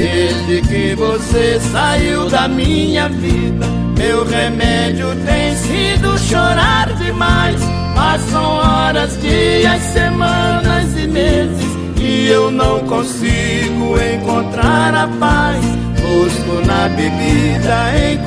Desde que você saiu da minha vida, meu remédio tem sido chorar demais. Passam horas, dias, semanas e meses e eu não consigo encontrar a paz. Busco na bebida encontrar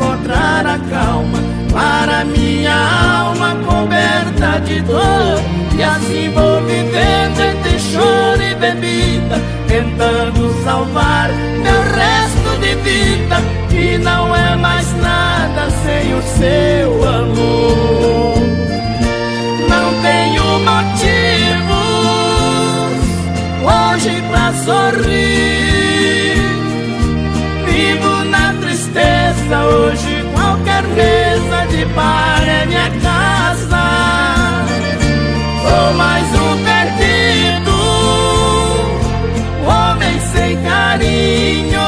tristeza hoje, qualquer mesa de bar é minha casa. Sou mais um perdido, homem sem carinho.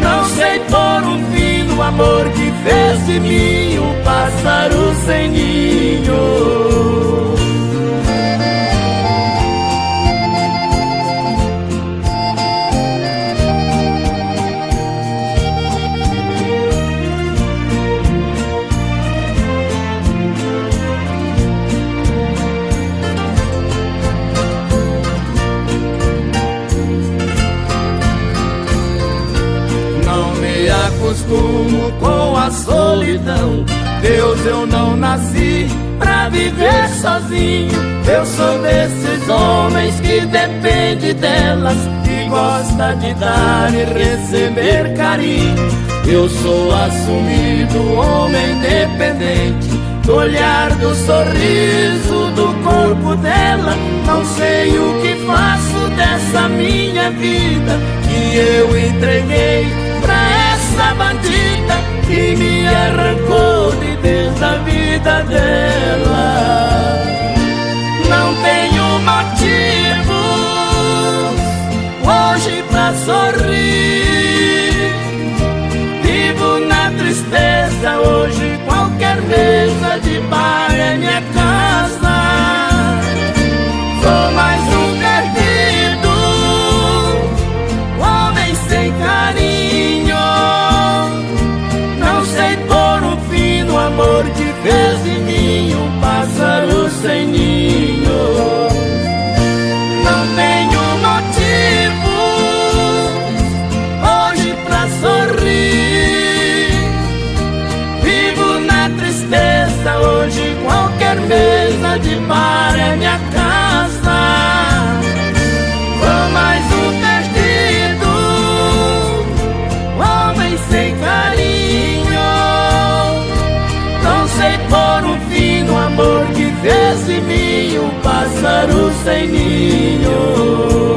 Não sei por um fim no amor que fez de mim um pássaro sem ninho. Acostumo com a solidão. Deus, eu não nasci pra viver sozinho. Eu sou desses homens que depende delas e gosta de dar e receber carinho. Eu sou assumido, homem independente. Do olhar, do sorriso, do corpo dela. Não sei o que faço dessa minha vida que eu entreguei essa bandida que me arrancou de dentro da vida dela. Mesa de bar é minha casa. Sou mais um perdido, homem sem carinho. Não sei por um fim no amor que fez de mim um pássaro sem ninho.